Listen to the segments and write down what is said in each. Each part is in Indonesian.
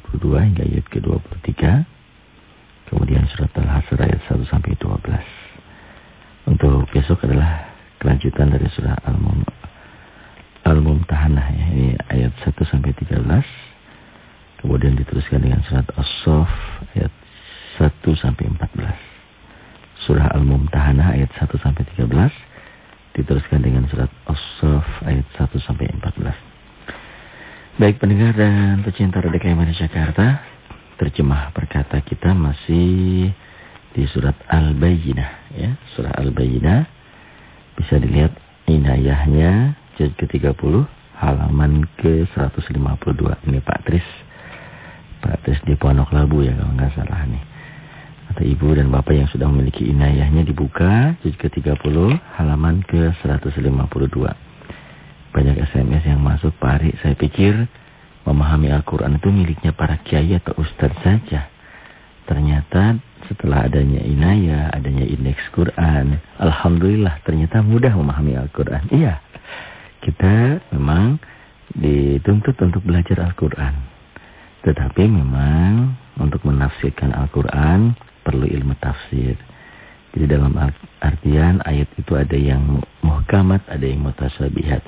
ke-22 hingga ayat ke-23. Kemudian surat Al-Hasr ayat 1 sampai 12. Untuk besok adalah kelanjutan dari surah Al-Mumtahanah ya. Ini ayat 1 sampai 13. Kemudian diteruskan dengan surat As-Saff ayat 1 sampai 14. Surah Al-Mumtahanah ayat 1 sampai 13 diteruskan dengan surat As-Saff ayat 1 sampai 14. Baik pendengar dan pecinta Radio KMR Jakarta, terjemah perkata kita masih di surat Al-Bayyinah ya, surah Al-Bayyinah bisa dilihat inayahnya juz ke-30 halaman ke-152. Ini Pak Tris. Pak Tris di Pondok Labu ya kalau nggak salah nih. Atau ibu dan bapak yang sudah memiliki inayahnya dibuka juz ke-30 halaman ke-152. Banyak SMS yang masuk Pak. Saya pikir memahami Al-Quran itu miliknya para kiai atau ustadz saja. Ternyata setelah adanya inaya, adanya indeks Quran, Alhamdulillah ternyata mudah memahami Al-Quran. Iya, kita memang dituntut untuk belajar Al-Quran. Tetapi memang untuk menafsirkan Al-Quran perlu ilmu tafsir. Jadi dalam artian ayat itu ada yang muhkamat, ada yang mutasabihat.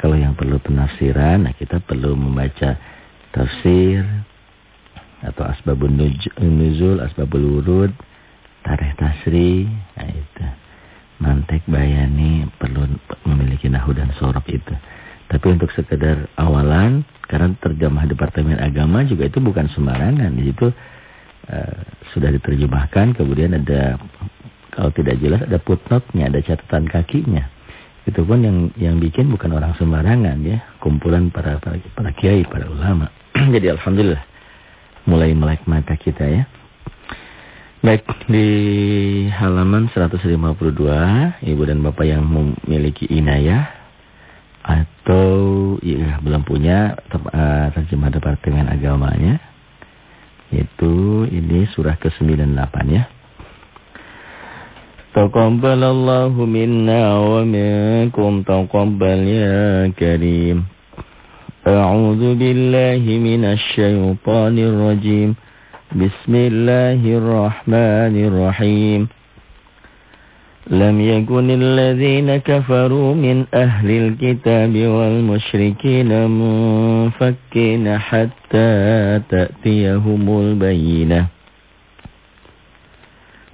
Kalau yang perlu penafsiran, nah kita perlu membaca tafsir, atau asbabun nuzul, asbabul wurud, tarikh tasri, nah itu. Mantek bayani perlu memiliki nahu dan sorok itu. Tapi untuk sekedar awalan, karena terjemah Departemen Agama juga itu bukan sembarangan. Di situ uh, sudah diterjemahkan, kemudian ada kalau tidak jelas ada footnote-nya, ada catatan kakinya. Itu pun yang yang bikin bukan orang sembarangan ya, kumpulan para para, para kiai, para ulama. Jadi alhamdulillah mulai melek mata kita ya. Baik, di halaman 152, Ibu dan Bapak yang memiliki inayah atau ya, belum punya uh, terjemah Departemen Agamanya, itu ini surah ke-98 ya. Taqabbalallahu minna wa minkum taqabbal ya karim. أعوذ بالله من الشيطان الرجيم. بسم الله الرحمن الرحيم. لم يكن الذين كفروا من أهل الكتاب والمشركين منفكين حتى تأتيهم البينة.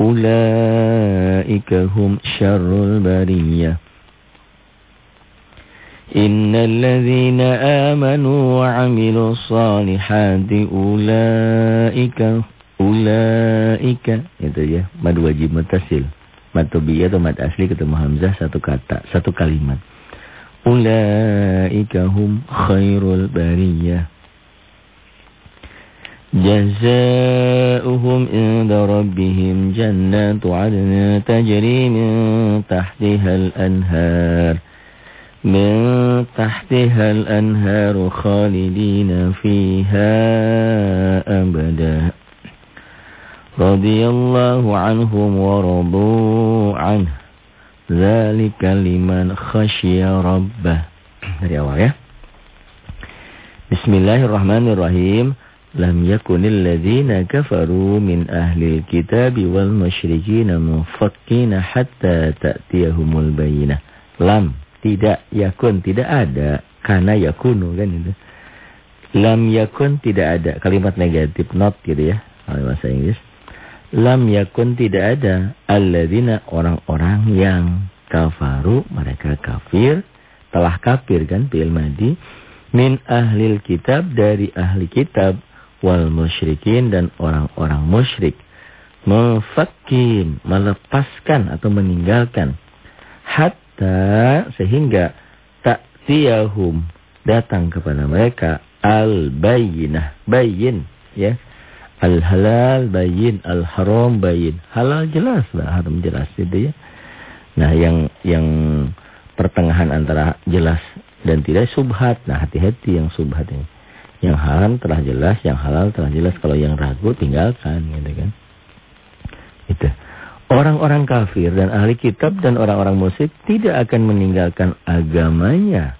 أولئك هم شر البريه إن الذين آمنوا وعملوا الصالحات أولئك أولئك itu ya mad wajib mutasil mad tabi'iyah atau mad asli ketemu hamzah satu kata satu kalimat ulaika hum khairul bariyah جزاؤهم عند ربهم جنات عدن تجري من تحتها الأنهار من تحتها الأنهار خالدين فيها أبدا. رضي الله عنهم ورضوا عنه. ذلك liman khasya rabbah dari awal ya Bismillahirrahmanirrahim lam yakunil ladzina kafaru min ahli alkitabi wal musyrikin munfakkina hatta ta'tiyahumul bayyinah lam tidak yakun, tidak ada. Karena yakunu kan itu. Lam yakun tidak ada. Kalimat negatif not gitu ya. Kalau bahasa Inggris. Lam yakun tidak ada. Alladzina orang-orang yang kafaru mereka kafir telah kafir kan fi'il madi min ahlil kitab dari ahli kitab wal musyrikin dan orang-orang musyrik. Mufakin melepaskan atau meninggalkan. Hatta sehingga tak tiahum datang kepada mereka al bayinah bayin ya. Al halal bayin al haram bayin halal jelas haram jelas itu ya. Nah yang yang pertengahan antara jelas dan tidak subhat. Nah, hati-hati yang subhat ini. Yang haram telah jelas, yang halal telah jelas. Kalau yang ragu tinggalkan, gitu kan. Itu. Orang-orang kafir dan ahli kitab dan orang-orang musyrik tidak akan meninggalkan agamanya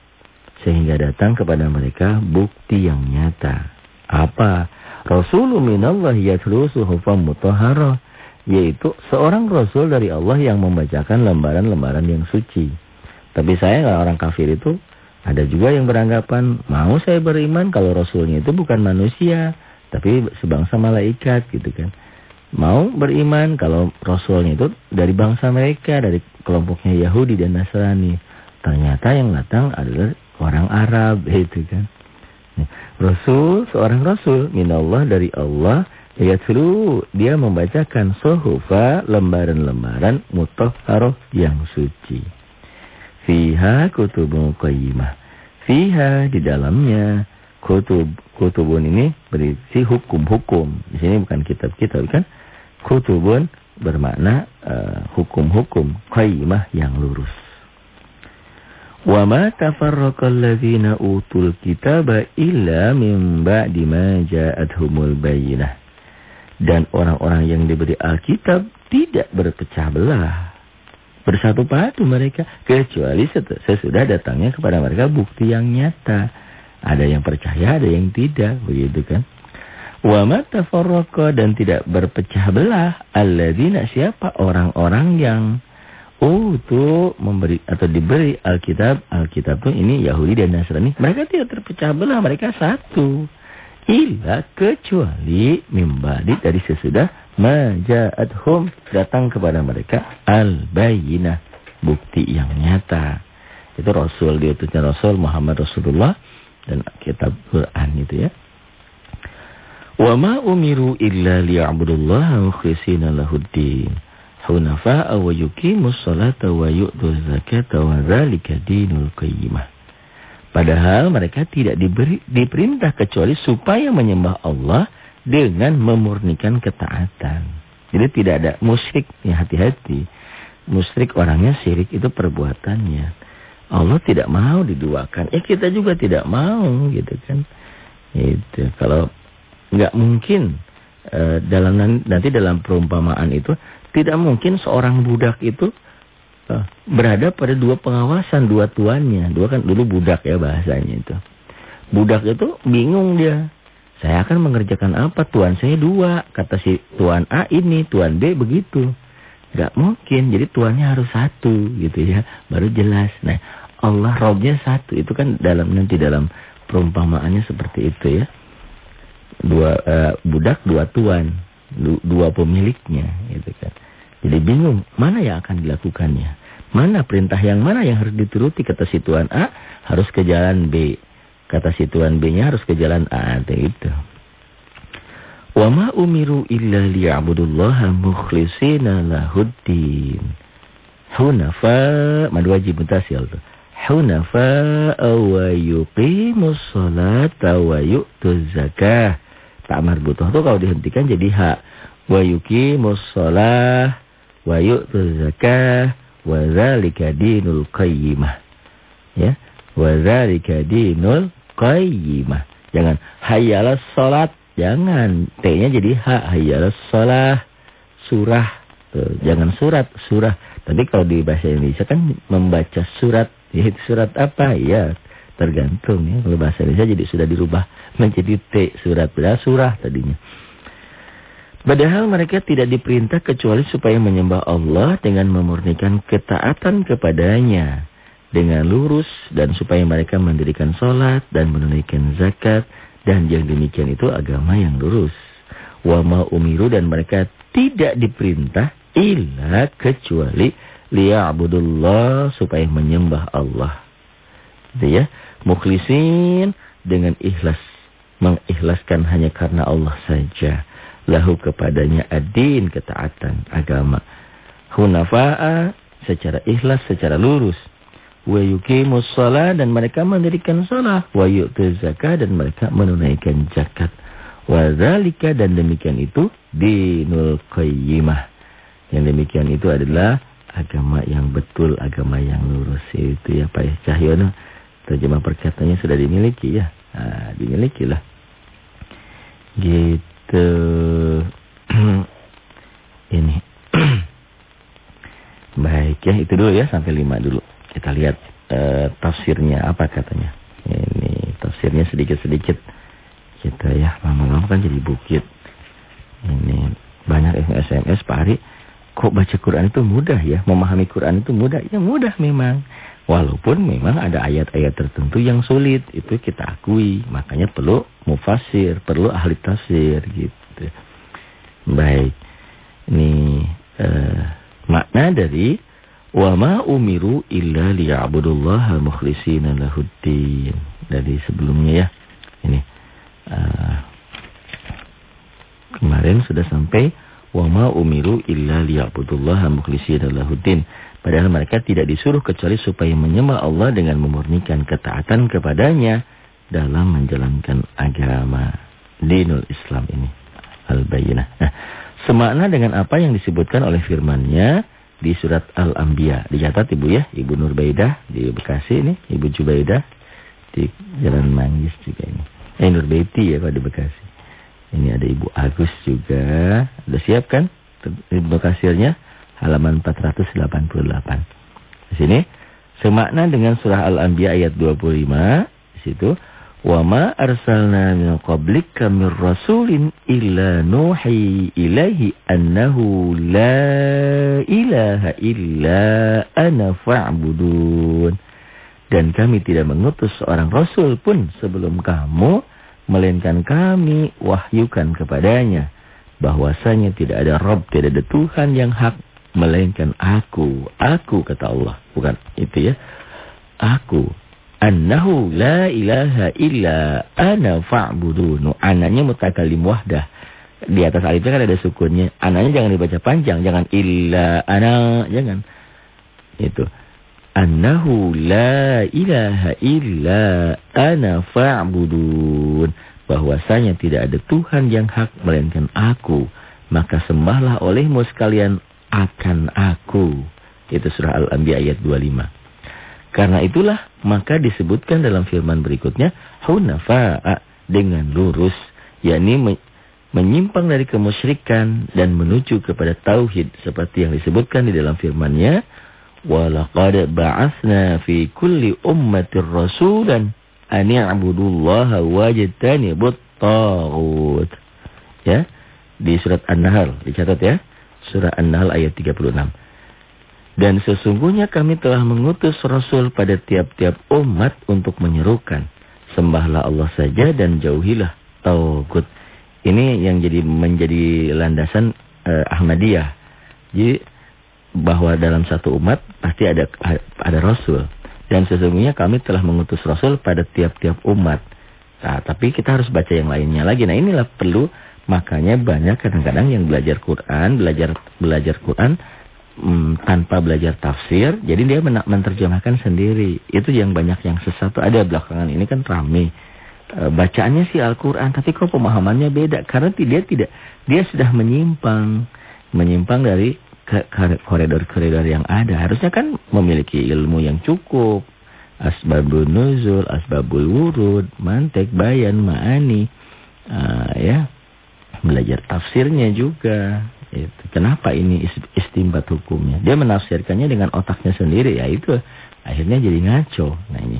sehingga datang kepada mereka bukti yang nyata. Apa? Rasulullah minallah yatlu suhufan yaitu seorang rasul dari Allah yang membacakan lembaran-lembaran yang suci. Tapi saya orang kafir itu ada juga yang beranggapan mau saya beriman kalau rasulnya itu bukan manusia, tapi sebangsa malaikat gitu kan. Mau beriman kalau rasulnya itu dari bangsa mereka, dari kelompoknya Yahudi dan Nasrani. Ternyata yang datang adalah orang Arab itu kan. Rasul, seorang rasul minallah dari Allah Yatlu dia membacakan sohufa lembaran-lembaran mutahharoh yang suci. Fiha kutubun qayyimah. Fiha di dalamnya kutub kutubun ini berisi hukum-hukum. Di sini bukan kitab-kitab kan? Kutubun bermakna uh, hukum-hukum uh, qayyimah yang lurus. Wa ma tafarraqal ladzina utul kitaba illa min ba'di ma ja'atuhumul bayyinah. Dan orang-orang yang diberi Alkitab tidak berpecah belah bersatu padu mereka kecuali sesudah datangnya kepada mereka bukti yang nyata. Ada yang percaya, ada yang tidak, begitu kan? Wa matafarraqa dan tidak berpecah belah alladzina siapa orang-orang yang utu memberi atau diberi Alkitab, Alkitab itu ini Yahudi dan Nasrani, mereka tidak terpecah belah, mereka satu. Ila kecuali mimbadi dari sesudah Maja'athum datang kepada mereka al-bayyinah, bukti yang nyata. Itu Rasul diutusnya Rasul Muhammad Rasulullah dan kitab Quran itu ya. Wa ma umiru illa liya'budullaha mukhlishina lahuddin. Hunafa'a wa yuqimus salata wa yu'tuz zakata wa dzalika dinul qayyimah. Padahal mereka tidak diberi diperintah kecuali supaya menyembah Allah dengan memurnikan ketaatan. Jadi tidak ada musyrik, ya hati-hati. Musyrik orangnya syirik itu perbuatannya. Allah tidak mau diduakan. Ya kita juga tidak mau gitu kan. Itu kalau nggak mungkin uh, dalam nanti dalam perumpamaan itu tidak mungkin seorang budak itu uh, berada pada dua pengawasan, dua tuannya. Dua kan dulu budak ya bahasanya itu. Budak itu bingung dia. Saya akan mengerjakan apa? Tuan saya dua. Kata si Tuan A ini, Tuan B begitu. Gak mungkin. Jadi tuannya harus satu gitu ya. Baru jelas. Nah Allah robnya satu. Itu kan dalam nanti dalam perumpamaannya seperti itu ya. Dua uh, budak, dua tuan. Du, dua pemiliknya gitu kan. Jadi bingung. Mana yang akan dilakukannya? Mana perintah yang mana yang harus dituruti? Kata si Tuan A harus ke jalan B. Kata si Tuan B-nya harus ke jalan A itu. Wa ma umiru illa liya'budullaha mukhlishina lahuddin. Hunafa, madu wajib mutasil tuh. Hunafa wa yuqimus salata wa yu'tuz zakah. Tak marbutoh tuh kalau dihentikan jadi hak. Wa yuqimus salah wa yu'tuz zakah wa zalika dinul qayyimah. Ya. Wa zalika dinul qayyimah. Jangan hayyalas salat, jangan T-nya jadi ha hayyalas salah. Surah. Tuh, jangan surat, surah. Tapi kalau di bahasa Indonesia kan membaca surat, yaitu surat apa? Ya, tergantung ya. Kalau bahasa Indonesia jadi sudah dirubah menjadi T surat, berarti surah tadinya. Padahal mereka tidak diperintah kecuali supaya menyembah Allah dengan memurnikan ketaatan kepadanya dengan lurus dan supaya mereka mendirikan sholat dan menunaikan zakat dan yang demikian itu agama yang lurus. Wa ma umiru dan mereka tidak diperintah illa kecuali liya'budullah supaya menyembah Allah. Gitu ya. Mukhlisin dengan ikhlas, mengikhlaskan hanya karena Allah saja. Lahu kepadanya adin ketaatan agama. Hunafa'a secara ikhlas, secara lurus. Wa yuqimus shalah dan mereka mendirikan salat, wa yu'tuz zakat dan mereka menunaikan zakat. Wa zalika dan demikian itu dinul qayyimah. Yang demikian itu adalah agama yang betul, agama yang lurus. Itu ya Pak Cahyono. Terjemah perkataannya sudah dimiliki ya. Nah, dimiliki lah. Gitu. Ini. Baik ya, itu dulu ya sampai lima dulu. Kita lihat uh, tafsirnya apa katanya. Ini tafsirnya sedikit-sedikit. Kita ya lama-lama kan jadi bukit. Ini banyak SMS Pak Ari Kok baca Quran itu mudah ya? Memahami Quran itu mudah? Ya mudah memang. Walaupun memang ada ayat-ayat tertentu yang sulit. Itu kita akui. Makanya perlu mufasir, perlu ahli tafsir gitu. Baik. Ini uh, makna dari wa ma umiru illa liya'budullaha mukhlishina lahuddin. Dari sebelumnya ya. Ini uh, kemarin sudah sampai wa ma umiru illa liya'budullaha mukhlishina lahuddin. Padahal mereka tidak disuruh kecuali supaya menyembah Allah dengan memurnikan ketaatan kepadanya dalam menjalankan agama dinul Islam ini. Al-Bayyinah. Nah, semakna dengan apa yang disebutkan oleh firman-Nya di surat Al-Anbiya. Dicatat Ibu ya, Ibu Nurbaidah di Bekasi ini, Ibu Jubaidah di Jalan Manggis juga ini. Eh Nurbaiti ya Pak di Bekasi. Ini ada Ibu Agus juga. Sudah siap kan? Ibu kasirnya halaman 488. Di sini semakna dengan surah Al-Anbiya ayat 25 di situ wa ma arsalna min qablika min rasulin illa nuhi ilaihi annahu la ilaha illa ana fa'budun dan kami tidak mengutus seorang rasul pun sebelum kamu melainkan kami wahyukan kepadanya bahwasanya tidak ada Rob, tidak ada Tuhan yang hak melainkan aku. Aku kata Allah, bukan itu ya. Aku annahu la ilaha illa ana fa'budun. Ananya mutakallim wahdah. Di atas alifnya kan ada sukunnya. Ananya jangan dibaca panjang, jangan illa ana, jangan. Itu annahu la ilaha illa ana fa'budun bahwasanya tidak ada Tuhan yang hak melainkan aku maka sembahlah olehmu sekalian akan aku itu surah al-anbiya ayat 25 karena itulah maka disebutkan dalam firman berikutnya hunafa'a dengan lurus yakni menyimpang dari kemusyrikan dan menuju kepada tauhid seperti yang disebutkan di dalam firman-Nya Walaqad ba'atsna fi kulli ummatir rasulan an ya'budullaha wajtanibut taghut. Ya. Di surat An-Nahl dicatat ya. Surah An-Nahl ayat 36. Dan sesungguhnya kami telah mengutus Rasul pada tiap-tiap umat untuk menyerukan. Sembahlah Allah saja dan jauhilah taugut. Ini yang jadi menjadi landasan uh, Ahmadiyah. Jadi bahwa dalam satu umat pasti ada ada rasul dan sesungguhnya kami telah mengutus rasul pada tiap-tiap umat. Nah, tapi kita harus baca yang lainnya lagi. Nah, inilah perlu makanya banyak kadang-kadang yang belajar Quran, belajar belajar Quran hmm, tanpa belajar tafsir, jadi dia menerjemahkan sendiri. Itu yang banyak yang sesat ada belakangan ini kan ramai. E, bacaannya sih Al-Qur'an, tapi kok pemahamannya beda karena dia tidak dia sudah menyimpang menyimpang dari koridor-koridor yang ada. Harusnya kan memiliki ilmu yang cukup. Asbabul nuzul, asbabul wurud, mantek, bayan, ma'ani. Uh, ya, belajar tafsirnya juga. Itu. Kenapa ini istimbat hukumnya? Dia menafsirkannya dengan otaknya sendiri. Ya itu akhirnya jadi ngaco. Nah ini.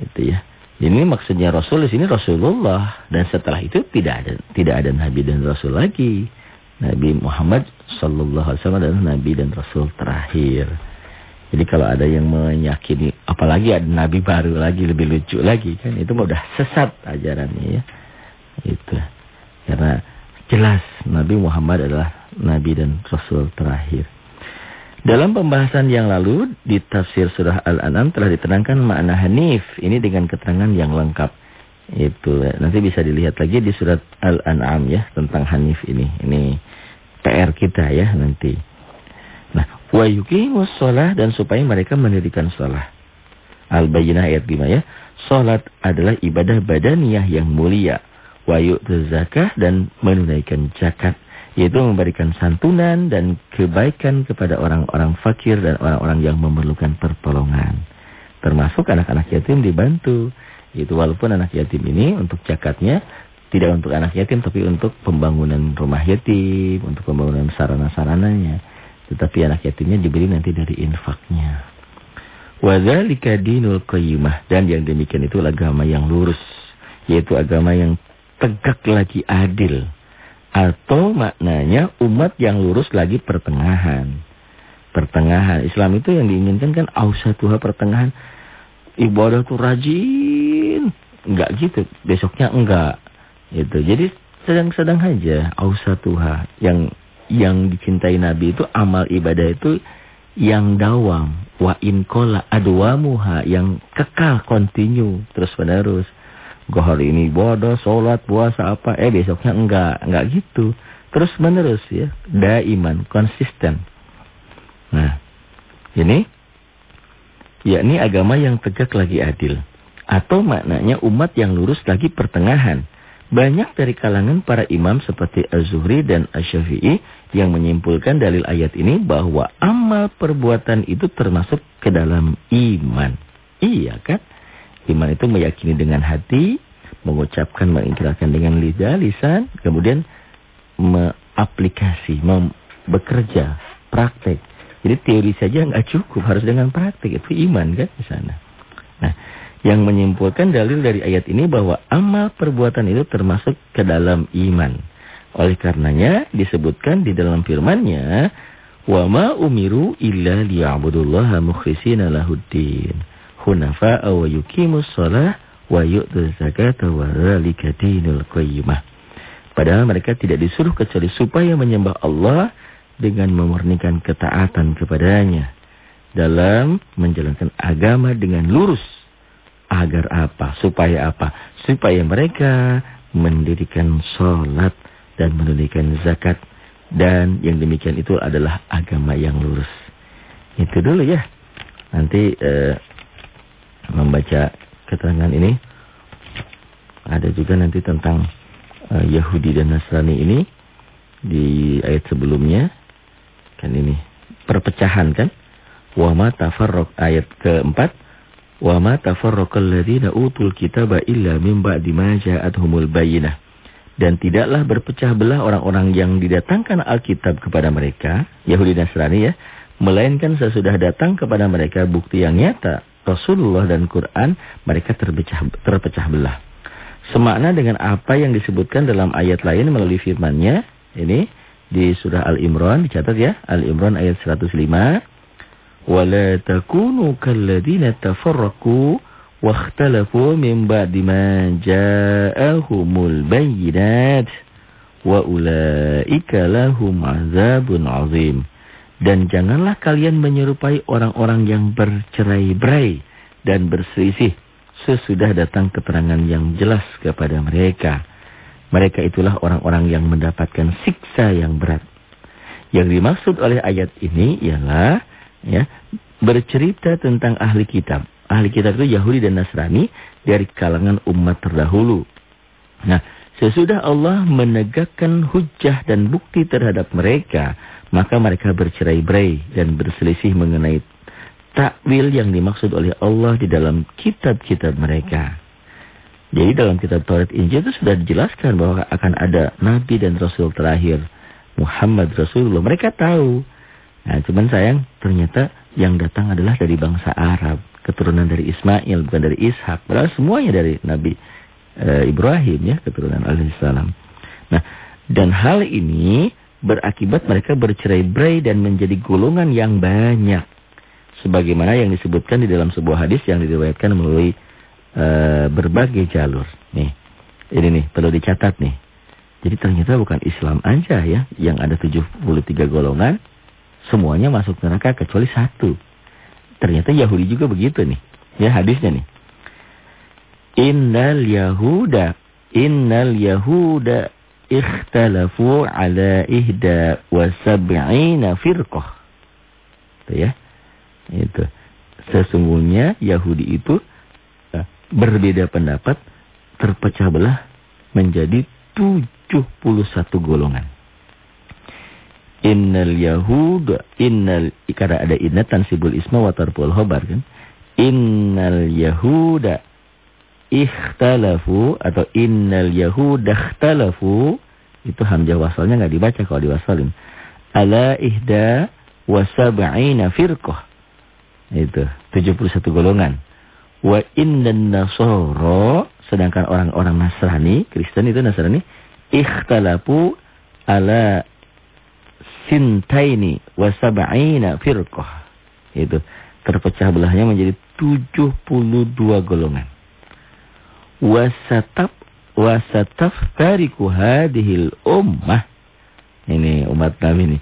Itu ya. Ini maksudnya Rasul di sini Rasulullah dan setelah itu tidak ada tidak ada nabi dan rasul lagi. Nabi Muhammad sallallahu alaihi wasallam adalah nabi dan rasul terakhir. Jadi kalau ada yang meyakini apalagi ada nabi baru lagi lebih lucu lagi kan itu udah sesat ajarannya ya. Itu. Karena jelas Nabi Muhammad adalah nabi dan rasul terakhir. Dalam pembahasan yang lalu di tafsir surah Al-An'am telah diterangkan makna hanif ini dengan keterangan yang lengkap. Itu nanti bisa dilihat lagi di surat Al-An'am ya tentang hanif ini. Ini PR kita ya nanti. Nah, wa yuqimus shalah dan supaya mereka mendirikan shalah. Al-Bayyinah ayat 5 ya. Salat adalah ibadah badaniyah yang mulia. Wa yu'tu zakah dan menunaikan zakat yaitu memberikan santunan dan kebaikan kepada orang-orang fakir dan orang-orang yang memerlukan pertolongan. Termasuk anak-anak yatim dibantu. Itu walaupun anak yatim ini untuk zakatnya tidak untuk anak yatim tapi untuk pembangunan rumah yatim, untuk pembangunan sarana-sarananya. Tetapi anak yatimnya diberi nanti dari infaknya. Wadzalika dinul qayyimah dan yang demikian itu agama yang lurus, yaitu agama yang tegak lagi adil. Atau maknanya umat yang lurus lagi pertengahan. Pertengahan. Islam itu yang diinginkan kan ausatuha pertengahan. Ibadah tuh rajin. Enggak gitu. Besoknya enggak. Itu. Jadi sedang-sedang aja ausatuha. Yang yang dicintai Nabi itu amal ibadah itu yang dawam. Wa in kola adwamuha. Yang kekal, continue. Terus menerus. Gue hari ini bodoh, sholat, puasa apa. Eh besoknya enggak. Enggak gitu. Terus menerus ya. Daiman, konsisten. Nah. Ini. Yakni agama yang tegak lagi adil. Atau maknanya umat yang lurus lagi pertengahan. Banyak dari kalangan para imam seperti Az-Zuhri dan Az-Syafi'i yang menyimpulkan dalil ayat ini bahwa amal perbuatan itu termasuk ke dalam iman. Iya kan? Iman itu meyakini dengan hati, mengucapkan, mengikrarkan dengan lidah, lisan, kemudian mengaplikasi, bekerja, praktek. Jadi teori saja nggak cukup, harus dengan praktek. Itu iman kan di sana. Nah, yang menyimpulkan dalil dari ayat ini bahwa amal perbuatan itu termasuk ke dalam iman. Oleh karenanya disebutkan di dalam firman-Nya, "Wa ma umiru illa liya'budullaha mukhlishina lahuddin." Hunafa'a wa yuqimus shalah wa yu'tuz zakata wa dzalika dinul qayyimah. Padahal mereka tidak disuruh kecuali supaya menyembah Allah dengan memurnikan ketaatan kepadanya dalam menjalankan agama dengan lurus. Agar apa? Supaya apa? Supaya mereka mendirikan sholat dan menunaikan zakat. Dan yang demikian itu adalah agama yang lurus. Itu dulu ya. Nanti eh, membaca keterangan ini. Ada juga nanti tentang uh, Yahudi dan Nasrani ini di ayat sebelumnya. Kan ini perpecahan kan? Wa ma tafarraq ayat keempat. Wa ma tafarraqal ladzina utul kitaba illa mim ba'di ma ja'atuhumul bayyinah. Dan tidaklah berpecah belah orang-orang yang didatangkan Alkitab kepada mereka, Yahudi Nasrani ya, melainkan sesudah datang kepada mereka bukti yang nyata Rasulullah dan Quran mereka terpecah, terpecah belah. Semakna dengan apa yang disebutkan dalam ayat lain melalui firman-Nya ini di surah Al-Imran dicatat ya Al-Imran ayat 105 wala takunu kalladzina tafarraqu wakhtalafu min ba'di ma ja'ahumul bayyinat wa ulaika lahum azabun azim dan janganlah kalian menyerupai orang-orang yang bercerai-berai dan berselisih sesudah datang keterangan yang jelas kepada mereka. Mereka itulah orang-orang yang mendapatkan siksa yang berat. Yang dimaksud oleh ayat ini ialah ya, bercerita tentang ahli kitab. Ahli kitab itu Yahudi dan Nasrani dari kalangan umat terdahulu. Nah, sesudah Allah menegakkan hujah dan bukti terhadap mereka maka mereka bercerai-berai dan berselisih mengenai takwil yang dimaksud oleh Allah di dalam kitab-kitab mereka. Jadi dalam kitab Taurat Injil itu sudah dijelaskan bahwa akan ada nabi dan rasul terakhir Muhammad Rasulullah. Mereka tahu. Nah, cuman sayang ternyata yang datang adalah dari bangsa Arab, keturunan dari Ismail bukan dari Ishak. Padahal semuanya dari Nabi e, Ibrahim ya, keturunan alaihissalam. Nah, dan hal ini berakibat mereka bercerai-berai dan menjadi golongan yang banyak. Sebagaimana yang disebutkan di dalam sebuah hadis yang diriwayatkan melalui uh, berbagai jalur. Nih, ini nih perlu dicatat nih. Jadi ternyata bukan Islam aja ya yang ada 73 golongan. semuanya masuk neraka kecuali satu. Ternyata Yahudi juga begitu nih. Ya hadisnya nih. Innal Yahuda Innal Yahuda ikhtalafu ala ihda wa sab'ina firqah. Itu ya. Itu. Sesungguhnya Yahudi itu uh, berbeda pendapat, terpecah belah menjadi 71 golongan. Innal Yahuda innal karena ada inna tansibul isma wa tarful khabar kan. Innal Yahuda ikhtalafu atau innal yahuda ikhtalafu. Itu hamzah wasalnya nggak dibaca kalau diwasalin. Ala ihda wa sab'ina firqah. Itu 71 golongan. Wa innan nasara sedangkan orang-orang Nasrani Kristen itu Nasrani ikhtalafu ala sintaini wa sab'ina firqah. Itu terpecah belahnya menjadi 72 golongan wasataf wasataftariku hadhil ummah. Ini umat Nabi ini.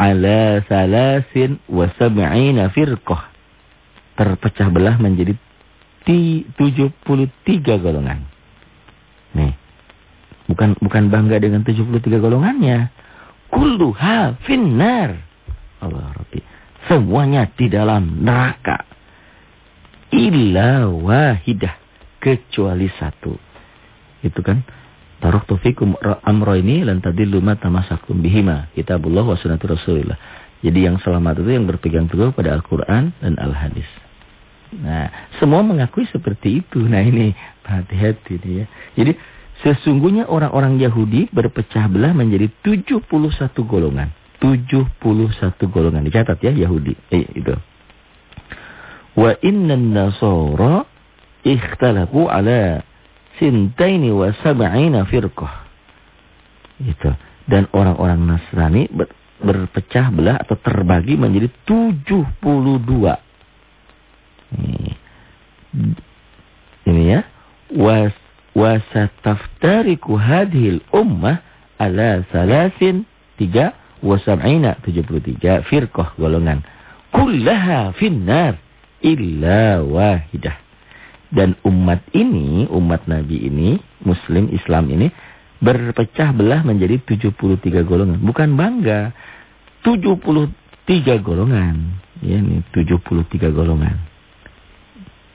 Ala salasin wa sab'ina firqah. Terpecah belah menjadi 73 golongan. Nih. Bukan bukan bangga dengan 73 golongannya. Kulluha finnar. Allah Rabbi. Semuanya di dalam neraka. Illa wahidah kecuali satu. Itu kan Tarok tufikum amro ini lan tadillu ma tamasakum bihima. Kitabullah wa sunnatu Rasulillah. Jadi yang selamat itu yang berpegang teguh pada Al-Qur'an dan Al-Hadis. Nah, semua mengakui seperti itu. Nah, ini hati-hati ya. Jadi sesungguhnya orang-orang Yahudi berpecah belah menjadi 71 golongan. 71 golongan dicatat ya Yahudi. Eh, itu. Wa innan nasara ikhtalafu ala sintaini wa sab'ina firqah. Itu. Dan orang-orang Nasrani ber, berpecah belah atau terbagi menjadi 72. Ini, ini ya. Was wasataftariku hadhil ummah ala salasin tiga wasab'ina 73 firqah golongan. Kullaha finnar illa wahidah. Dan umat ini, umat Nabi ini, Muslim, Islam ini, berpecah belah menjadi 73 golongan. Bukan bangga. 73 golongan. Ya, ini 73 golongan.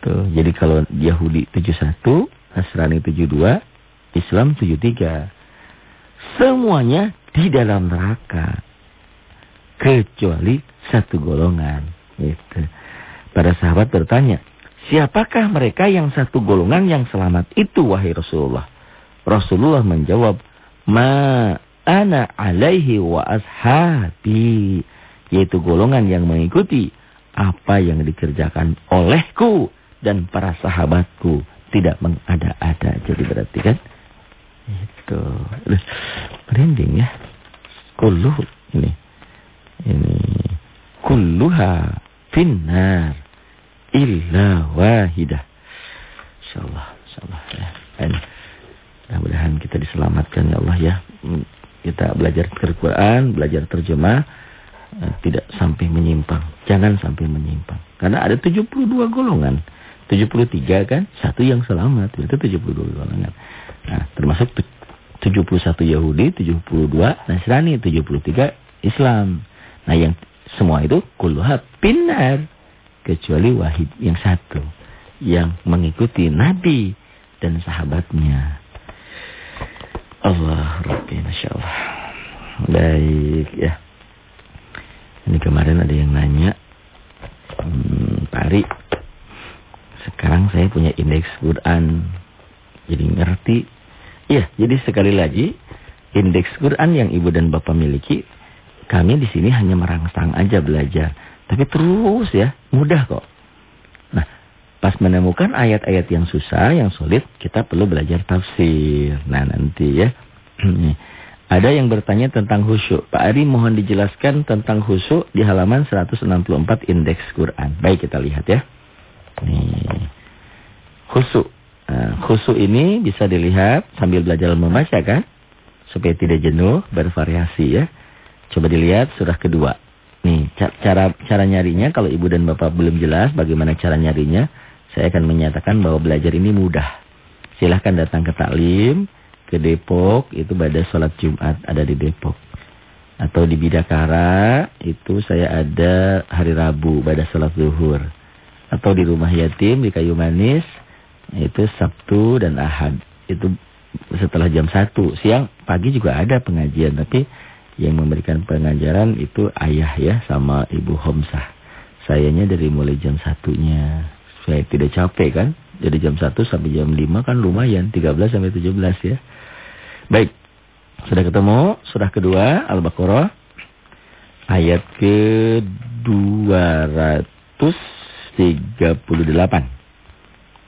Tuh, jadi kalau Yahudi 71, Nasrani 72, Islam 73. Semuanya di dalam neraka. Kecuali satu golongan. Gitu. Para sahabat bertanya, Siapakah mereka yang satu golongan yang selamat itu wahai Rasulullah? Rasulullah menjawab, Ma ana alaihi wa ashabi. Yaitu golongan yang mengikuti apa yang dikerjakan olehku dan para sahabatku. Tidak mengada-ada. Jadi berarti kan, itu. Merinding ya. Kulluh ini. Ini. Kulluha finnar illa wahidah. Insyaallah, insyaallah ya. Dan mudah-mudahan kita diselamatkan ya Allah ya. Hmm, kita belajar Al-Qur'an, belajar terjemah eh, tidak sampai menyimpang. Jangan sampai menyimpang. Karena ada 72 golongan. 73 kan, satu yang selamat, itu 72 golongan. Nah, termasuk 71 Yahudi, 72 Nasrani, 73 Islam. Nah, yang semua itu kulluha pinar kecuali wahid yang satu yang mengikuti Nabi dan sahabatnya. Allah Rabbi Masya Allah. Baik ya. Ini kemarin ada yang nanya. Hmm. Sekarang saya punya indeks Quran. Jadi ngerti. Iya, jadi sekali lagi. Indeks Quran yang ibu dan bapak miliki. Kami di sini hanya merangsang aja belajar. Tapi terus ya, mudah kok. Nah, pas menemukan ayat-ayat yang susah, yang sulit, kita perlu belajar tafsir. Nah, nanti ya. Ada yang bertanya tentang khusyuk. Pak Ari mohon dijelaskan tentang khusyuk di halaman 164 indeks Quran. Baik kita lihat ya. Nih. Khusyuk. Nah, khusyuk ini bisa dilihat sambil belajar membaca kan. Supaya tidak jenuh, bervariasi ya. Coba dilihat surah kedua. Nih, cara cara nyarinya kalau ibu dan bapak belum jelas bagaimana cara nyarinya, saya akan menyatakan bahwa belajar ini mudah. Silahkan datang ke taklim, ke Depok, itu pada sholat Jumat ada di Depok. Atau di Bidakara, itu saya ada hari Rabu pada sholat zuhur. Atau di rumah yatim, di kayu manis, itu Sabtu dan Ahad. Itu setelah jam 1. Siang, pagi juga ada pengajian, tapi yang memberikan pengajaran itu ayah ya sama ibu Homsah. Sayanya dari mulai jam satunya. Saya tidak capek kan. Jadi jam 1 sampai jam 5 kan lumayan. 13 sampai 17 ya. Baik. Sudah ketemu surah kedua Al-Baqarah. Ayat ke 238.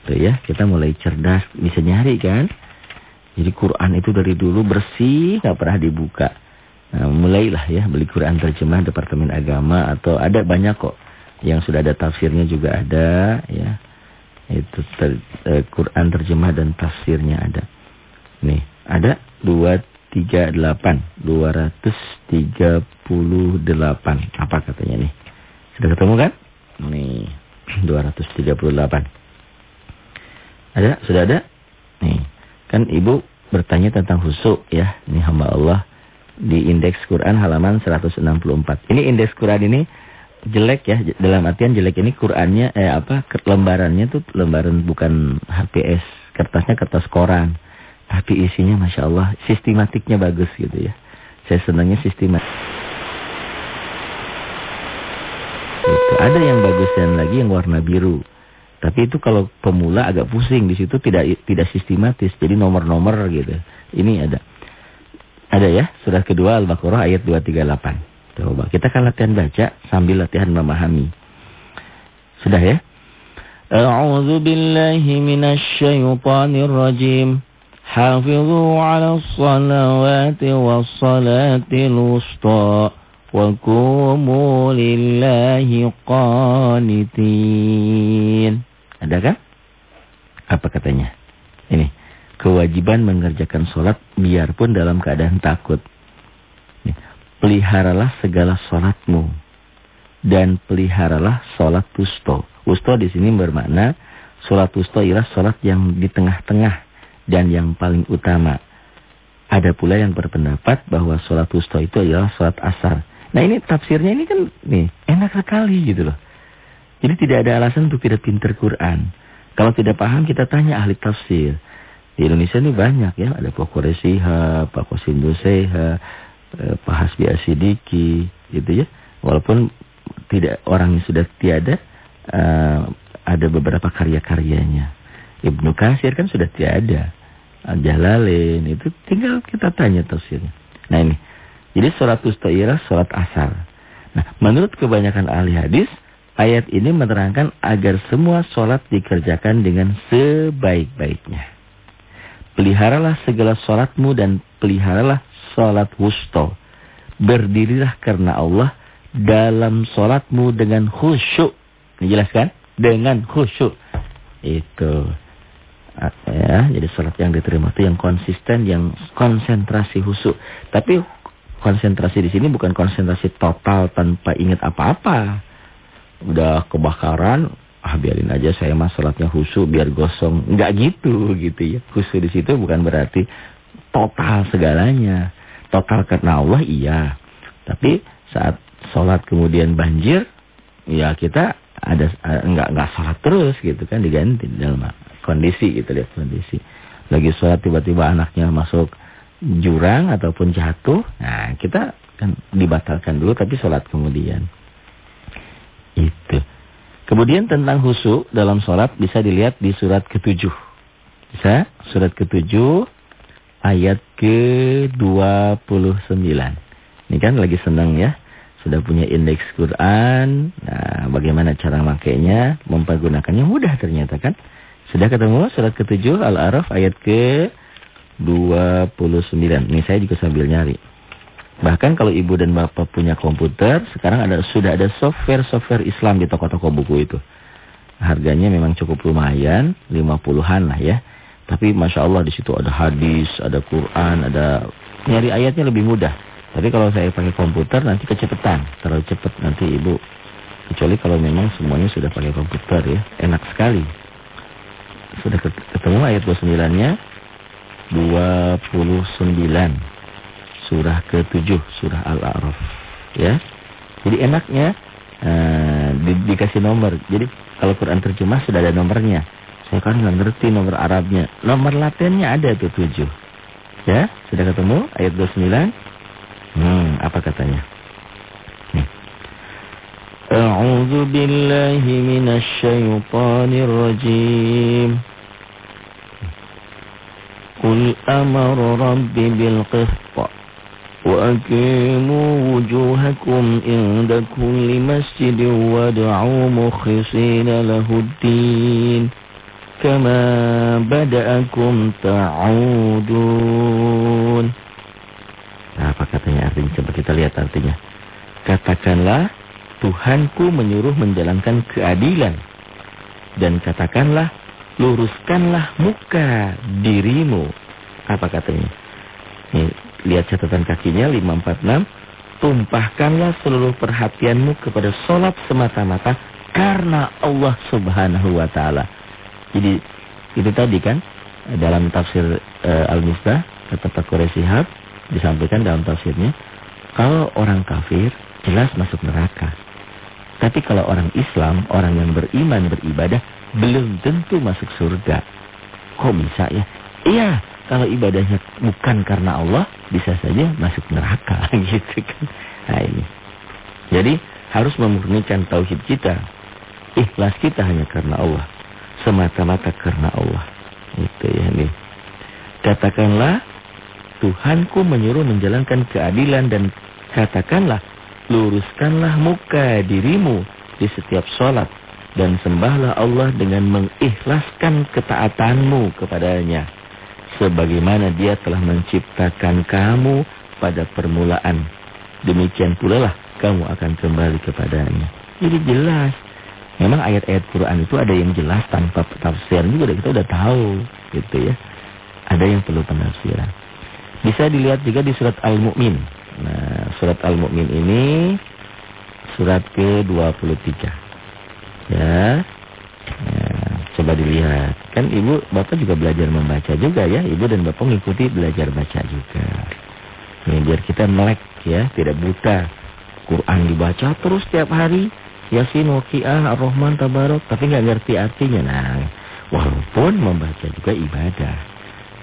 Tuh ya, kita mulai cerdas. Bisa nyari kan. Jadi Quran itu dari dulu bersih, nggak pernah dibuka. Nah, mulailah ya beli Quran terjemah Departemen Agama atau ada banyak kok yang sudah ada tafsirnya juga ada ya. Itu ter, eh, Quran terjemah dan tafsirnya ada. Nih, ada 238 238 apa katanya nih? Sudah ketemu kan? Nih, 238. Ada? Sudah ada? Nih, kan Ibu bertanya tentang husuk ya. Ini hamba Allah di indeks Quran halaman 164. Ini indeks Quran ini jelek ya dalam artian jelek ini Qurannya eh apa lembarannya tuh lembaran bukan HPS kertasnya kertas koran. Tapi isinya masya Allah sistematiknya bagus gitu ya. Saya senangnya sistematik itu ada yang bagus dan lagi yang warna biru. Tapi itu kalau pemula agak pusing di situ tidak tidak sistematis jadi nomor-nomor gitu. Ini ada ada ya, surah kedua Al-Baqarah ayat 238. Coba kita kan latihan baca sambil latihan memahami. Sudah ya? A'udzu billahi minasy syaithanir rajim. Hafizu 'alas salawati was salatil wusta wa qumu lillahi qanitin. Ada kan? Apa katanya? Kewajiban mengerjakan sholat biarpun dalam keadaan takut. Peliharalah segala sholatmu dan peliharalah sholat tusto. Usto di sini bermakna sholat tusto ialah sholat yang di tengah-tengah dan yang paling utama. Ada pula yang berpendapat bahwa sholat tusto itu adalah sholat asar. Nah ini tafsirnya ini kan nih enak sekali gitu loh. Jadi tidak ada alasan untuk tidak pinter Quran. Kalau tidak paham kita tanya ahli tafsir. Di Indonesia ini banyak ya, ada Pak Koresiha, Pak Kosindo Seha, eh, Pak Hasbi Asidiki, gitu ya. Walaupun tidak orang yang sudah tiada, uh, ada beberapa karya-karyanya. Ibnu Kasir kan sudah tiada. Jalalin, itu tinggal kita tanya tafsirnya. Nah ini, jadi sholat ustairah, sholat asar. Nah, menurut kebanyakan ahli hadis, ayat ini menerangkan agar semua sholat dikerjakan dengan sebaik-baiknya. Peliharalah segala sholatmu dan peliharalah sholat wusto. Berdirilah karena Allah dalam sholatmu dengan khusyuk. Dijelaskan? Dengan khusyuk. Itu. Ya, jadi sholat yang diterima itu yang konsisten, yang konsentrasi khusyuk. Tapi konsentrasi di sini bukan konsentrasi total tanpa ingat apa-apa. Udah kebakaran, ah biarin aja saya mah salatnya khusyuk biar gosong. Enggak gitu gitu ya. Khusyuk di situ bukan berarti total segalanya. Total karena Allah iya. Tapi saat sholat kemudian banjir, ya kita ada enggak enggak sholat terus gitu kan diganti dalam kondisi gitu lihat kondisi. Lagi sholat tiba-tiba anaknya masuk jurang ataupun jatuh, nah kita kan dibatalkan dulu tapi sholat kemudian. Itu. Kemudian tentang husu dalam sholat bisa dilihat di surat ketujuh. Bisa? Surat ketujuh ayat ke-29. Ini kan lagi senang ya. Sudah punya indeks Quran. Nah, bagaimana cara makainya? Mempergunakannya mudah ternyata kan. Sudah ketemu surat ketujuh Al-Araf ayat ke-29. Ini saya juga sambil nyari. Bahkan kalau ibu dan bapak punya komputer, sekarang ada sudah ada software-software Islam di toko-toko buku itu. Harganya memang cukup lumayan, 50-an lah ya. Tapi Masya Allah di situ ada hadis, ada Quran, ada nyari ayatnya lebih mudah. Tapi kalau saya pakai komputer nanti kecepatan, terlalu cepat nanti ibu. Kecuali kalau memang semuanya sudah pakai komputer ya, enak sekali. Sudah ketemu ayat 29-nya 29 surah ke-7 surah Al-A'raf ya. Jadi enaknya uh, di, dikasih nomor. Jadi kalau Quran terjemah sudah ada nomornya. Saya kan nggak ngerti nomor Arabnya. Nomor Latinnya ada tuh 7. Ya, sudah ketemu ayat 29? Hmm, apa katanya? A'udzu billahi minasy syaithanir rajim. Qul amara rabbi aqimu wujuhakum inda kulli masjidin wad'u mukhlishina lahud-din kama bada'akum ta'udun. Nah, apa katanya artinya? Coba kita lihat artinya. Katakanlah, Tuhanku menyuruh menjalankan keadilan. Dan katakanlah, luruskanlah muka dirimu. Apa katanya? Nih, lihat catatan kakinya 546. Tumpahkanlah seluruh perhatianmu kepada sholat semata-mata karena Allah subhanahu wa ta'ala. Jadi, itu tadi kan, dalam tafsir uh, Al-Misbah, kata Pak Quraisy disampaikan dalam tafsirnya, kalau orang kafir jelas masuk neraka. Tapi kalau orang Islam, orang yang beriman, beribadah, belum tentu masuk surga. Kok bisa ya? Iya, kalau ibadahnya bukan karena Allah, bisa saja masuk neraka. gitu kan. Nah ini. Jadi harus memurnikan tauhid kita. Ikhlas kita hanya karena Allah. Semata-mata karena Allah. Itu ya nih. Katakanlah Tuhanku menyuruh menjalankan keadilan dan katakanlah, luruskanlah muka dirimu di setiap sholat dan sembahlah Allah dengan mengikhlaskan ketaatanmu kepadanya. Sebagaimana dia telah menciptakan kamu pada permulaan. Demikian pula lah kamu akan kembali kepadanya. Jadi jelas. Memang ayat-ayat Quran itu ada yang jelas tanpa tafsir juga kita udah tahu gitu ya. Ada yang perlu penafsiran. Bisa dilihat juga di surat Al-Mu'min. Nah, surat Al-Mu'min ini surat ke-23. Ya. Nah, coba dilihat. Kan Ibu, Bapak juga belajar membaca juga ya. Ibu dan Bapak mengikuti belajar baca juga. Ini biar kita melek ya, tidak buta. Quran dibaca terus setiap hari. Yasin, Waqi'ah, Ar-Rahman, Tabarok. Tapi nggak ngerti artinya. Nah, walaupun membaca juga ibadah.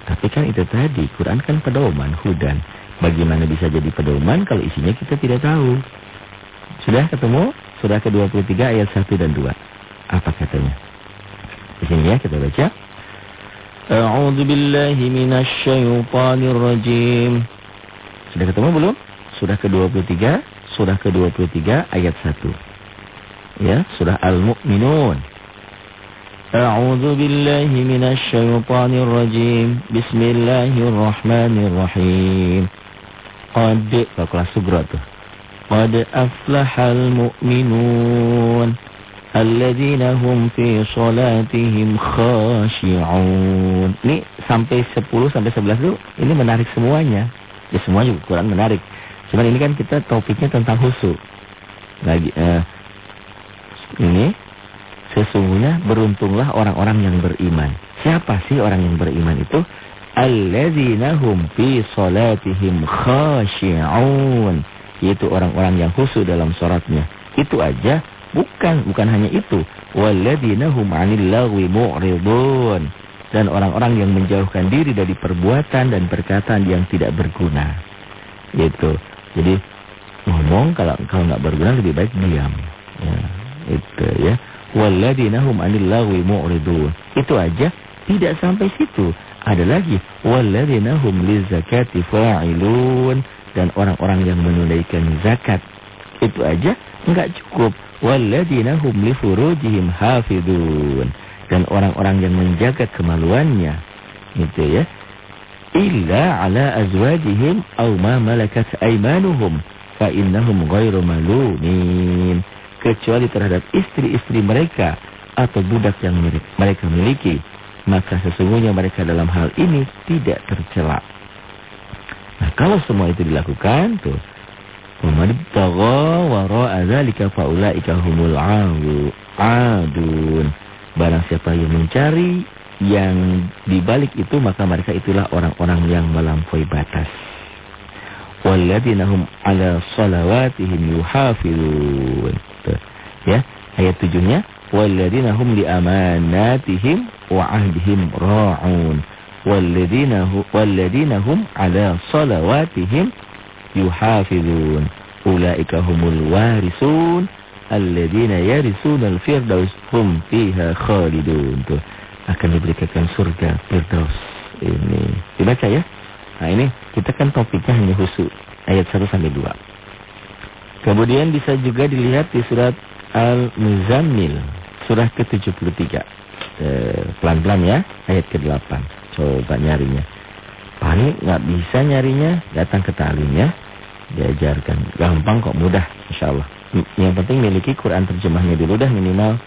Tapi kan itu tadi, Quran kan pedoman, hudan. Bagaimana bisa jadi pedoman kalau isinya kita tidak tahu? Sudah ketemu? Sudah ke-23 ayat 1 dan 2. Apa katanya? Di sini ya kita baca. A'udzu billahi minasyaitonir rajim. Sudah ketemu belum? sudah ke-23, sudah ke-23 ayat 1. Ya, surah Al-Mu'minun. A'udzu billahi minasyaitonir rajim. Bismillahirrahmanirrahim. Qad, kelas sugro tuh. Qad aflahal mu'minun. Alladzina hum fi sholatihim khashi'un. Ini sampai 10 sampai 11 dulu. Ini menarik semuanya. Ya semua juga kurang menarik. Cuma ini kan kita topiknya tentang husu Lagi eh, ini sesungguhnya beruntunglah orang-orang yang beriman. Siapa sih orang yang beriman itu? Alladzina hum fi sholatihim khashi'un. Yaitu orang-orang yang khusus dalam sholatnya. Itu aja bukan bukan hanya itu. Walladzina hum 'anil mu'ridun. Dan orang-orang yang menjauhkan diri dari perbuatan dan perkataan yang tidak berguna. Gitu. Jadi ngomong kalau kalau nggak berguna lebih baik diam. Ya, itu ya walladzina hum 'anil mu'ridun. Itu aja tidak sampai situ. Ada lagi walladzina hum lizakati fa'ilun dan orang-orang yang menunaikan zakat. Itu aja enggak cukup. Walladzina hum li furujihim hafizun dan orang-orang yang menjaga kemaluannya. Gitu ya. Illa ala azwajihim aw ma malakat aymanuhum fa innahum ghairu malumin kecuali terhadap istri-istri mereka atau budak yang mereka miliki, maka sesungguhnya mereka dalam hal ini tidak tercela. Nah, kalau semua itu dilakukan, tuh Wa man ibtagha wara'a dzalika faulaika humul 'adun. Barang siapa yang mencari yang dibalik itu maka mereka itulah orang-orang yang melampaui batas. Walladzina hum 'ala salawatihim yuhafizun. Ya, ayat tujuhnya walladzina hum li amanatihim wa 'ahdihim ra'un. Walladzina hum 'ala salawatihim yuhafizun. Ulaika humul warisun alladzina yarisuna al-firdaus hum fiha khalidun. Akan diberikan surga firdaus. Ini dibaca ya. Nah, ini kita kan topiknya hanya khusus ayat 1 sampai 2. Kemudian bisa juga dilihat di surat Al-Muzammil, surah ke-73. Eh, pelan-pelan ya, ayat ke-8. Coba nyarinya. Panik nggak bisa nyarinya, datang ke talim ya. Diajarkan. Gampang kok, mudah insyaallah. Yang penting miliki Quran terjemahnya dulu dah minimal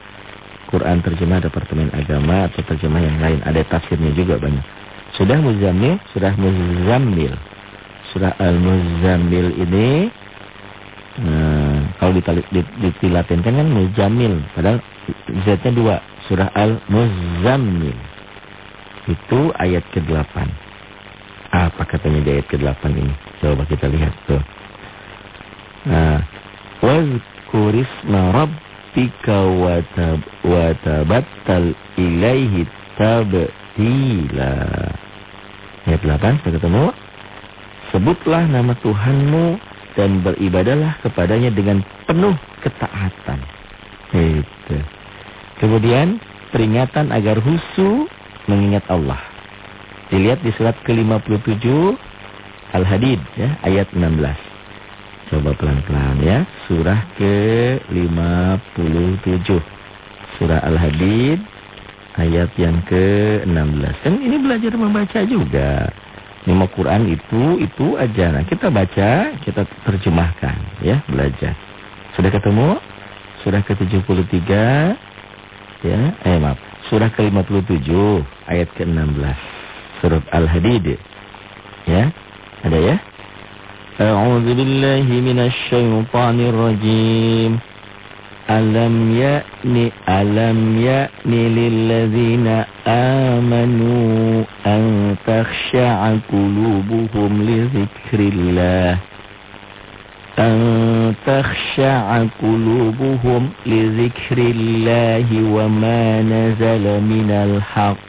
Quran terjemah Departemen Agama atau terjemah yang lain. Ada tafsirnya juga banyak. Sudah Muzammil, sudah Muzammil. Surah Al-Muzammil ini nah, kalau ditilatinkan kan Muzammil, padahal Z-nya dua. Surah Al-Muzammil. Itu ayat ke-8. Apa katanya di ayat ke-8 ini? Coba kita lihat tuh. Nah, Wazkurisma rabbika wa tabattal ilaihi tabtila. Ayat 8, saya ketemu. Sebutlah nama Tuhanmu dan beribadalah kepadanya dengan penuh ketaatan. Itu. Kemudian peringatan agar husu mengingat Allah. Dilihat di surat ke-57 Al-Hadid ya, ayat 16. Coba pelan-pelan ya. Surah ke-57. Surah Al-Hadid ayat yang ke-16. Kan ini belajar membaca juga. Mau Quran itu, itu aja. Nah kita baca, kita terjemahkan ya, belajar. Sudah ketemu? Surah ke-73 ya, eh maaf. Surah ke-57 ayat ke-16. Surah Al-Hadid. Ya. Ada ya? أعوذ بالله من الشيطان الرجيم ألم يأن ألم يأن للذين آمنوا أن تخشع قلوبهم لذكر الله أن تخشع قلوبهم لذكر الله وما نزل من الحق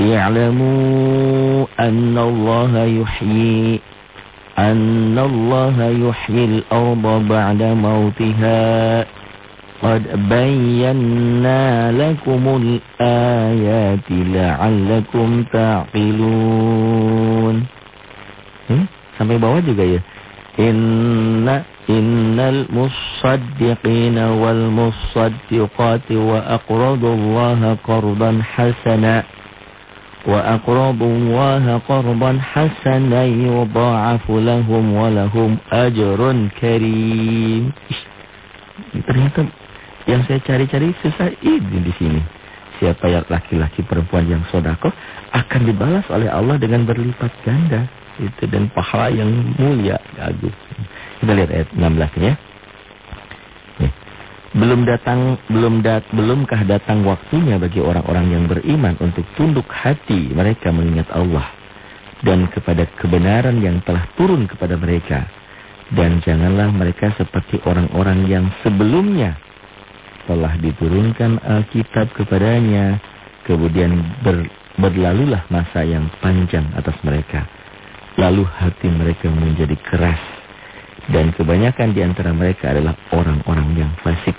اعلموا أن الله يحيي أن الله يحيي الأرض بعد موتها. قد بينا لكم الآيات لعلكم تعقلون. إيه؟ sampai bawah juga ya. إن إن المصدقين والمصدقات وأقرضوا الله قرضا حسنا. وأقرضوا الله قرضا حسنا يضاعف لهم ولهم أجر كريم ternyata yang saya cari-cari susah ini di sini siapa yang laki-laki perempuan yang sodako akan dibalas oleh Allah dengan berlipat ganda itu dan pahala yang mulia agung kita lihat ayat 16 ya belum datang, belum dat, belumkah datang waktunya bagi orang-orang yang beriman untuk tunduk hati mereka mengingat Allah dan kepada kebenaran yang telah turun kepada mereka. Dan janganlah mereka seperti orang-orang yang sebelumnya telah diturunkan Alkitab kepadanya, kemudian ber, berlalulah masa yang panjang atas mereka. Lalu hati mereka menjadi keras dan kebanyakan di antara mereka adalah orang-orang yang fasik.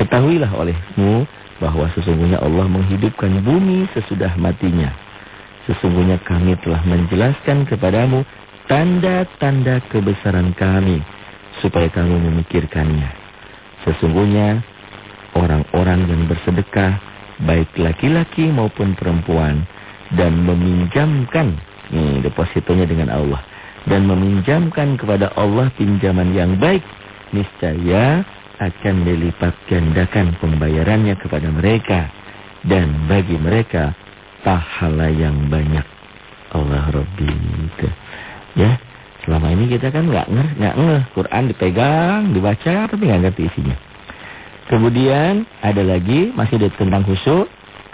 Ketahuilah olehmu bahwa sesungguhnya Allah menghidupkan bumi sesudah matinya. Sesungguhnya kami telah menjelaskan kepadamu tanda-tanda kebesaran kami supaya kamu memikirkannya. Sesungguhnya orang-orang yang bersedekah, baik laki-laki maupun perempuan, dan meminjamkan, nih depositonya dengan Allah, dan meminjamkan kepada Allah pinjaman yang baik, niscaya akan dilipat gandakan pembayarannya kepada mereka dan bagi mereka pahala yang banyak. Allah Rabbi itu. Ya, selama ini kita kan nggak ngeh, nggak ngeh Quran dipegang, dibaca tapi nggak ngerti isinya. Kemudian ada lagi masih tentang khusyuk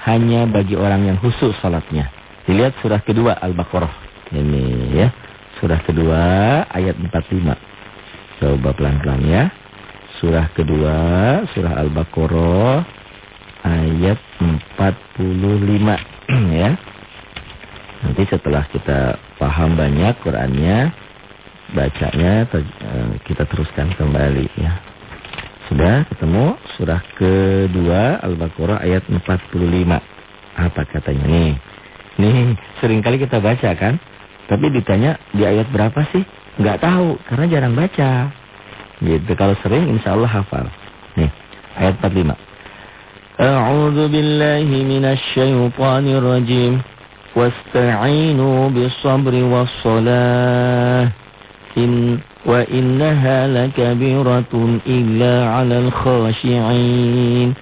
hanya bagi orang yang khusyuk salatnya. Dilihat surah kedua Al-Baqarah. Ini ya. Surah kedua ayat 45. Coba pelan-pelan ya. Surah kedua, surah Al-Baqarah ayat 45 ya. Nanti setelah kita paham banyak Qurannya, bacanya eh, kita teruskan kembali ya. Sudah ketemu surah kedua Al-Baqarah ayat 45. Apa katanya nih? Nih, sering kali kita baca kan? Tapi ditanya di ayat berapa sih? Enggak tahu karena jarang baca. Gitu. Kalau sering insya Allah hafal. Nih, ayat 45. A'udzu billahi minasy syaithanir rajim. Wasta'inu bis-sabri was-salah. In wa innaha lakabiratun illa 'alal khashi'in.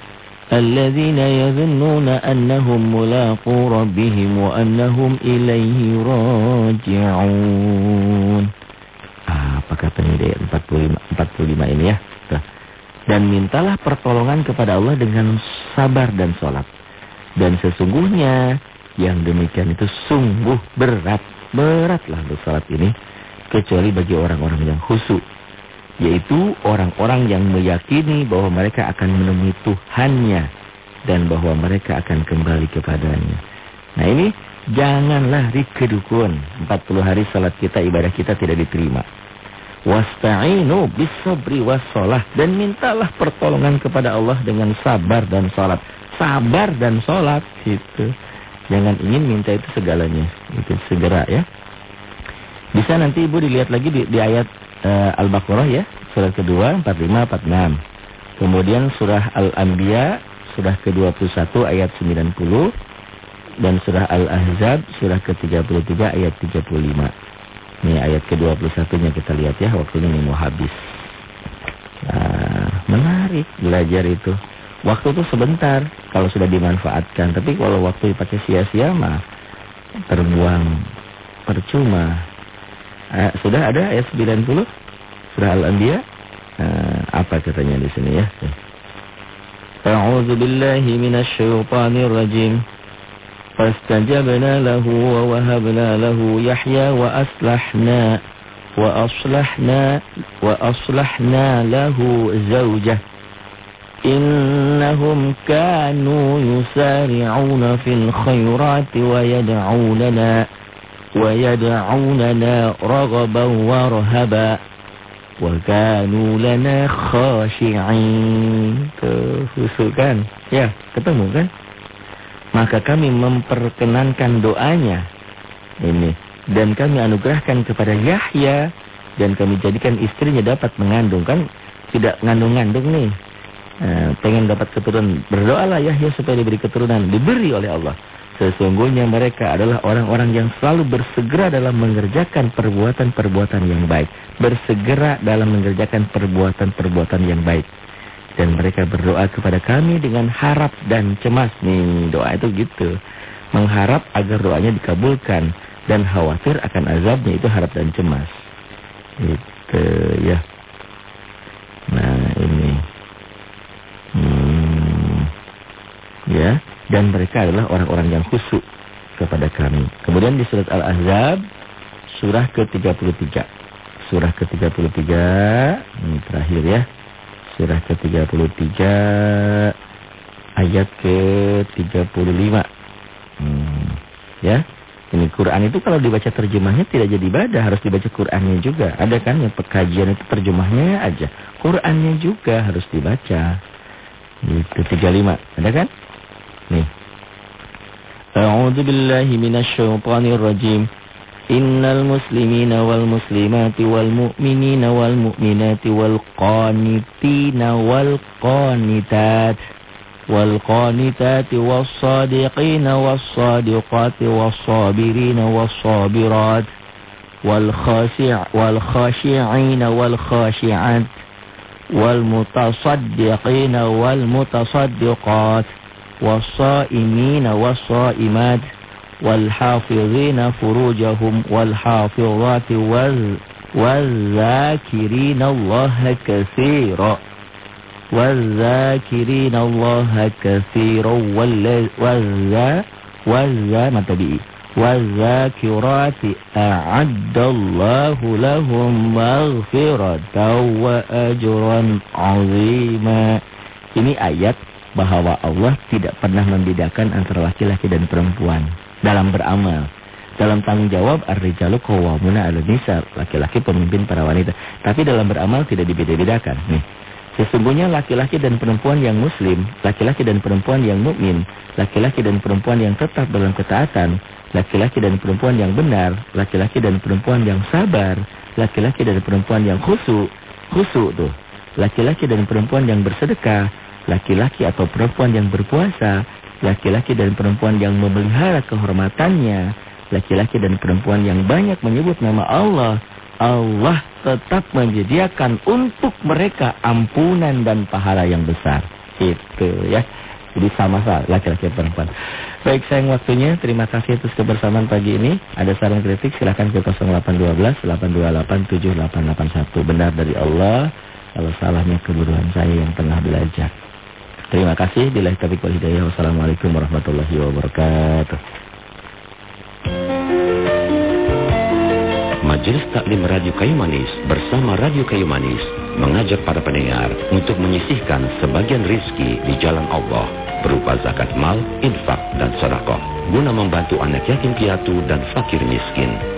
الذين يظنون أنهم ملاقو ربهم وأنهم إليه راجعون apa katanya di ayat 45, 45 ini ya dan mintalah pertolongan kepada Allah dengan sabar dan sholat dan sesungguhnya yang demikian itu sungguh berat beratlah untuk sholat ini kecuali bagi orang-orang yang khusyuk yaitu orang-orang yang meyakini bahwa mereka akan menemui Tuhannya dan bahwa mereka akan kembali kepadanya. Nah ini janganlah rikedukun 40 hari salat kita ibadah kita tidak diterima. Wasta'inu bisabri wassalah dan mintalah pertolongan kepada Allah dengan sabar dan salat. Sabar dan salat itu. Jangan ingin minta itu segalanya. Itu segera ya. Bisa nanti Ibu dilihat lagi di, di ayat uh, Al-Baqarah ya, surah kedua 45 46. Kemudian surah Al-Anbiya surah ke-21 ayat 90 dan surah Al-Ahzab surah ke-33 ayat 35. Ini ayat ke-21-nya kita lihat ya, waktunya ini mau habis. Nah, menarik belajar itu. Waktu itu sebentar kalau sudah dimanfaatkan, tapi kalau waktu dipakai sia-sia mah terbuang percuma. Uh, sudah ada ayat 90 surah Al-Anbiya. Uh, apa katanya di sini ya? A'udzu billahi minasy syaithanir rajim. Fastajabna lahu wa wahabna lahu Yahya wa aslahna wa aslahna wa aslahna lahu zawjah. إنهم كانوا يسارعون في الخيرات ويدعوننا ويدعوننا رغبا ورهبا وكانوا لنا خاشعين Tuh, kan? Ya, ketemu kan? Maka kami memperkenankan doanya. Ini. Dan kami anugerahkan kepada Yahya. Dan kami jadikan istrinya dapat mengandung. Kan tidak ngandung-ngandung nih. Nah, pengen dapat keturunan. Berdoalah Yahya supaya diberi keturunan. Diberi oleh Allah. Sesungguhnya mereka adalah orang-orang yang selalu bersegera dalam mengerjakan perbuatan-perbuatan yang baik. Bersegera dalam mengerjakan perbuatan-perbuatan yang baik. Dan mereka berdoa kepada kami dengan harap dan cemas. Nih doa itu gitu. Mengharap agar doanya dikabulkan. Dan khawatir akan azabnya itu harap dan cemas. Gitu ya. Nah ini. Hmm. Ya dan mereka adalah orang-orang yang khusyuk kepada kami. Kemudian di surat Al-Ahzab surah ke-33. Surah ke-33 ini terakhir ya. Surah ke-33 ayat ke-35. Hmm, ya. Ini Quran itu kalau dibaca terjemahnya tidak jadi ibadah, harus dibaca Qurannya juga. Ada kan yang pekajian itu terjemahnya aja. Qurannya juga harus dibaca. Itu 35. Ada kan? Nih. A'udzu billahi minasy syaithanir rajim. إن المسلمين والمسلمات والمؤمنين والمؤمنات والقانتين والقانتات والقانتات والصادقين والصادقات والصابرين والصابرات والخاشع والخاشعين والخاشعات والمتصدقين والمتصدقات والصائمين والصائمات والحافظين فروجهم والحافظات والذاكرين الله كثيرا والذاكرين الله كثيرا والذا والذا ما تبعي والذاكرات أعد الله لهم مغفرة وأجرا عظيما. Ini ayat bahwa Allah tidak pernah membedakan antara laki-laki dan perempuan dalam beramal. Dalam tanggung jawab ar-rijalu qawwamuna 'ala nisa, laki-laki pemimpin para wanita. Tapi dalam beramal tidak dibeda-bedakan. Nih. Sesungguhnya laki-laki dan perempuan yang muslim, laki-laki dan perempuan yang mukmin, laki-laki dan perempuan yang tetap dalam ketaatan, laki-laki dan perempuan yang benar, laki-laki dan perempuan yang sabar, laki-laki dan perempuan yang khusyuk, khusyuk tuh. Laki-laki dan perempuan yang bersedekah, laki-laki atau perempuan yang berpuasa, laki-laki dan perempuan yang memelihara kehormatannya, laki-laki dan perempuan yang banyak menyebut nama Allah, Allah tetap menyediakan untuk mereka ampunan dan pahala yang besar. Itu ya. Jadi sama-sama laki-laki dan perempuan. Baik sayang waktunya. Terima kasih atas kebersamaan pagi ini. Ada saran kritik silahkan ke 0812 828 7881. Benar dari Allah. Kalau salahnya keburuan saya yang tengah belajar. Terima kasih. Bila taufiq wal hidayah. Wassalamualaikum warahmatullahi wabarakatuh. Majelis Taklim Radio Kayu Manis bersama Radio Kayu Manis mengajak para pendengar untuk menyisihkan sebagian rizki di jalan Allah berupa zakat mal, infak, dan sedekah guna membantu anak yatim piatu dan fakir miskin.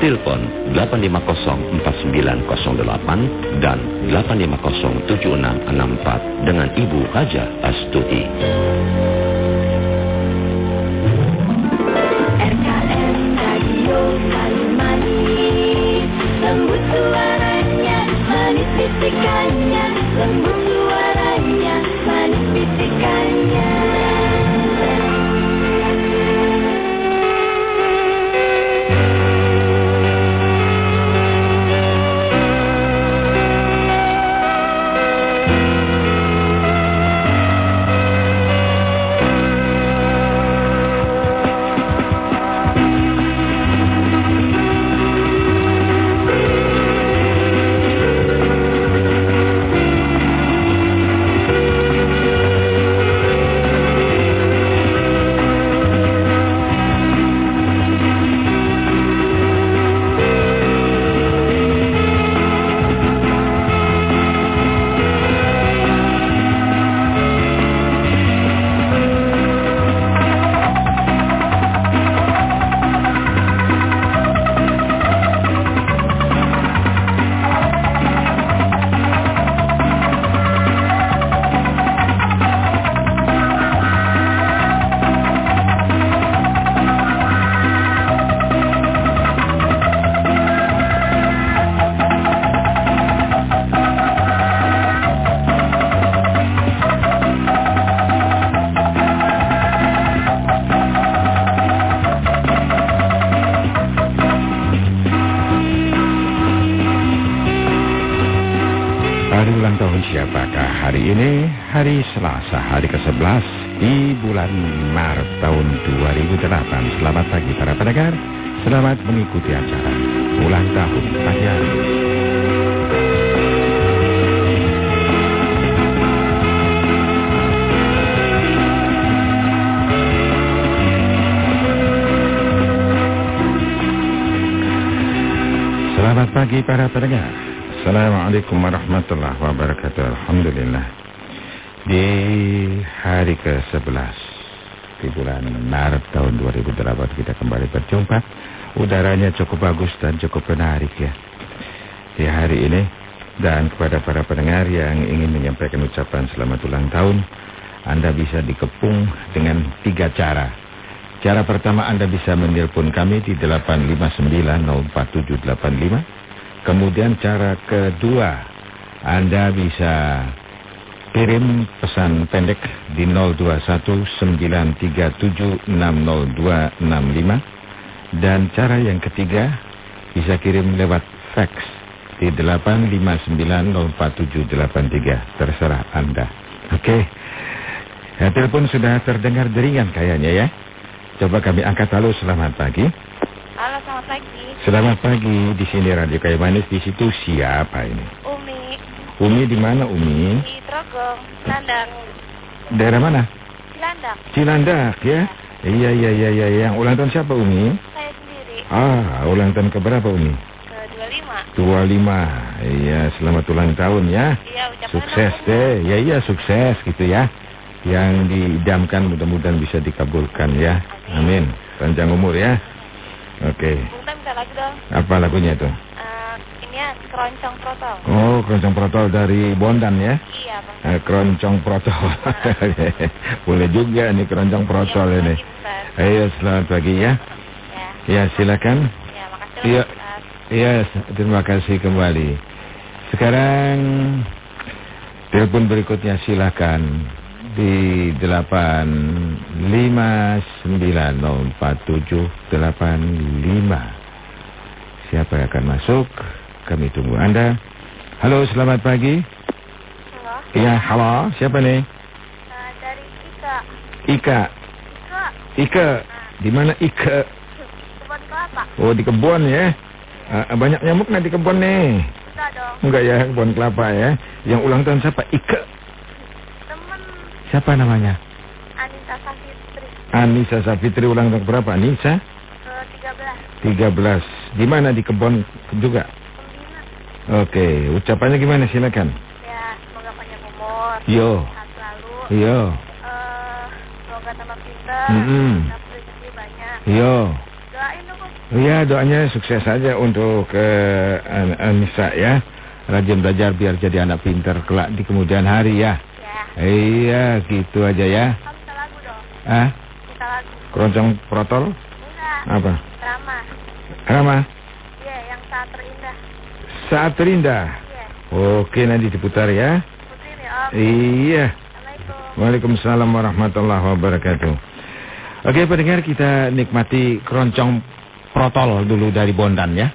Telepon 8504908 dan 8507664 dengan Ibu Haja Astuti. Assalamualaikum warahmatullahi wabarakatuh. Alhamdulillah. Di hari ke-11 di bulan Maret tahun 2008 kita kembali berjumpa. Udaranya cukup bagus dan cukup menarik ya. Di hari ini dan kepada para pendengar yang ingin menyampaikan ucapan selamat ulang tahun, Anda bisa dikepung dengan tiga cara. Cara pertama Anda bisa menelpon kami di 859-04785. Kemudian cara kedua Anda bisa kirim pesan pendek di 0219376025. Dan cara yang ketiga bisa kirim lewat fax di 859-04783. Terserah Anda. Oke. Ya, telepon sudah terdengar deringan kayaknya ya. Coba kami angkat halo selamat pagi. Halo, selamat pagi. Selamat pagi di sini Radio Kayu Manis di situ siapa ini? Umi Umi di mana Umi? di Trogong, Cilandak. Daerah mana? Cilandak, Cilandak ya. Iya iya iya iya yang ulang tahun siapa Umi? saya sendiri Ah, ulang tahun keberapa Umi? ke 25. 25. Iya, selamat ulang tahun ya. Iya, ucapan Sukses deh. Ya iya sukses gitu ya. Yang diidamkan mudah-mudahan bisa dikabulkan ya. Amin. Panjang umur ya. Oke. Bung minta lagi dong. Apa lagunya itu? Eh, ini ya, keroncong protol. Oh, keroncong protol dari Bondan ya. Iya, Bang. Eh, keroncong protol. Boleh juga nih keroncong protol Iya, ini. Ayo selamat pagi ya. Ya, Ya silakan. ya, makasih Iya. Iya, terima kasih kembali. Sekarang telepon berikutnya silakan di 859047885. Siapa yang akan masuk? Kami tunggu Anda. Halo, selamat pagi. Halo, Iya, halo. Siapa nih? eh, dari Ika. Ika. Ika, Ika. Di mana Ika? kebun kelapa. Oh, di kebun ya. Ah, banyak nyamuk nggak di kebun nih? Bisa dong. Enggak ya, kebun kelapa ya. Yang ulang tahun siapa? Ika. Siapa namanya? Anita Safitri Anissa Safitri ulang tahun berapa? Anissa? ke 13. 13. Di mana di kebun juga? Pembina. Oke, ucapannya gimana? Silakan. Ya, semoga panjang umur. Yo. Sehat selalu. Yo. Eh, semoga tambah pintar. Dapat rezeki banyak. Yo. Doain dong. Iya, doanya sukses saja untuk An- Anissa ya. Rajin belajar biar jadi anak pintar kelak di kemudian hari ya. Ya. Iya, gitu aja ya. Lagu dong. Ah, lagu. keroncong protol? Enggak. Apa? Rama. Rama? Iya, yang saat terindah. Saat terindah. Iya. Oke, nanti diputar ya. Putri nih, Om. Iya. Assalamualaikum. Waalaikumsalam warahmatullahi wabarakatuh. Oke, pendengar kita nikmati keroncong protol dulu dari Bondan ya.